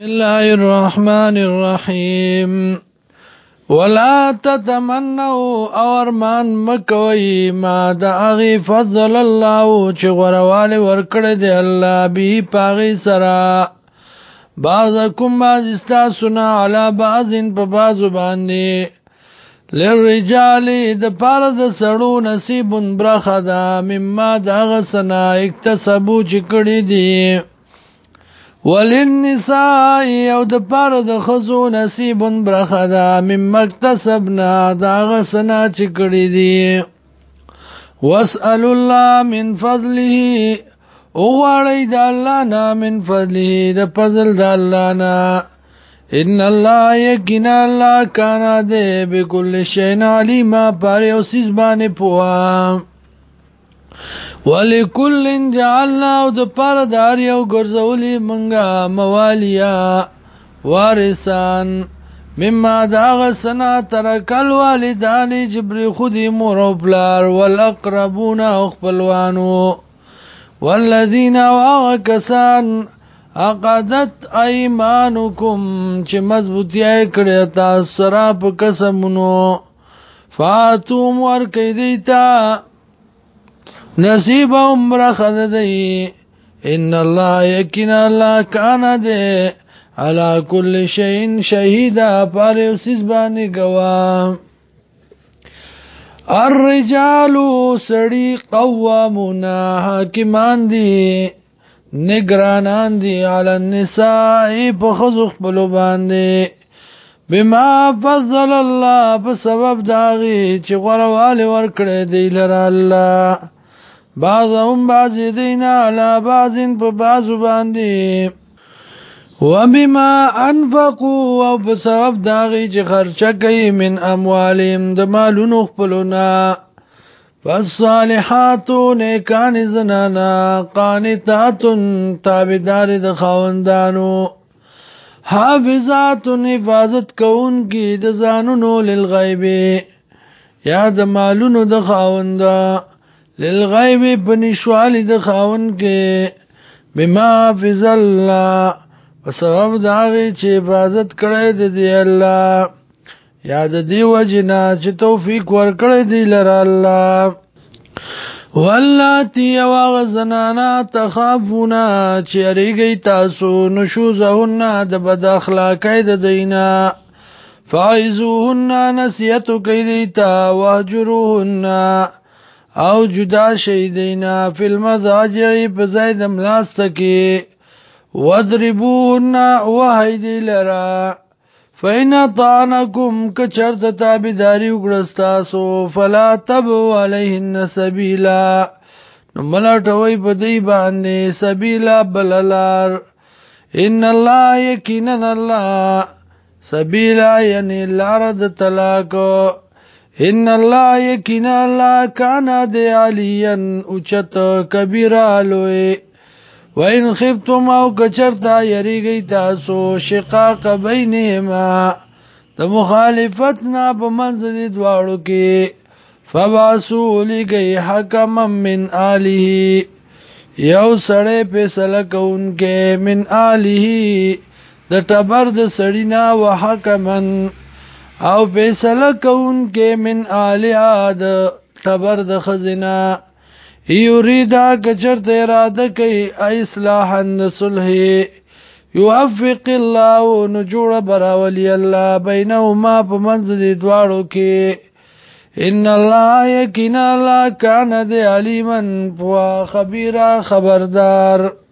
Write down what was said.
الله الرحمن الرحيم ولا تتمنوا او ارمان مکوي ما د اغي فضل الله چې غرواله ورکړه دی الله به پاغي سرا بعضکم بعض استاسنا علی بعضن په بعضو باندې للرجال د پاره د سړو نصیب برخه ده مما دغه سنا اکتسبو چې کړی دی وللنساء او د پاره د خزو نصیب برخه ده مم مکتسبنا دا غسنا چې کړی دي واسال الله من فضله او غړی د الله نه من فضله د فضل د الله نه ان الله یقین الله کان ده بكل شین علیما پر اوسیز باندې پوها ولکل جعلنا او د پاره دار یو ګرځولې منګه موالیا وارثان مما داغ سنا ترکل والدان جبر خودی مور او بلار والاقربون او خپلوانو والذین واکسان اقدت ايمانكم چې مضبوطی کړی تاسو را په قسمونو فاتوم ور کوي دیتا نصیب عمر خد دی ان الله یقین الله کان دی علا کل شین شهیدا پر اسس باندې گوا الرجال سړی قوامون حاکمان دی نگرانان دی علی النساء په خزخ بلو باندې بما فضل الله په سبب داغي چې غرواله ور کړې دی لره الله بعض هم بعض دینا علا بعض په بعض باندې وبما انفقوا او په سبب داغي چې خرچه کوي من اموالهم د مالونو خپلونا فالصالحات نیکان زنانا قانتات تابدار د خاوندانو حافظات حفاظت کون کی د زانونو للغیب یا د مالونو د خاونده للغیب پنشوال د خاون کې بما فز الله وسبب داوی چې عبادت کړی د دی الله یاد دی وجنا چې توفیق ورکړی دی لره الله واللاتی او غزنانا تخافونا چې ریګی تاسو نشوزهن د بد اخلاقی د دینا فایزوهن نسیتو کیدیتا وهجروهن او جدا شهیدینا فی المزاجعی پزاید ملاستکی وضربون وحیدی لرا فینا طانکم کچرت تابداری اگرستاسو فلا تبو علیهن سبیلا نملاتوی پدی باندې سبیلا بللار ان الله یقینا الله سبیلا یعنی لار د طلاق ان الله یقین الله کان د علین اوچت کبیره لوی وان خفتم او کچرتا یریږي تاسو شقاق بینهما د مخالفت نه په منځ دواړو کې فباسو لګي حکما من الیه یو سړی فیصله کوونکې من الیه د تبر د سړینا وحکمن او فیصله کون کې من آلیا د تبر د خزنا یریدا کچر ته اراده کوي اصلاحا صلح يوفق الله نجور براولي الله بينهما بمنزل دوارو کې ان الله يكن الله كان ذي عليما وخبيرا خبردار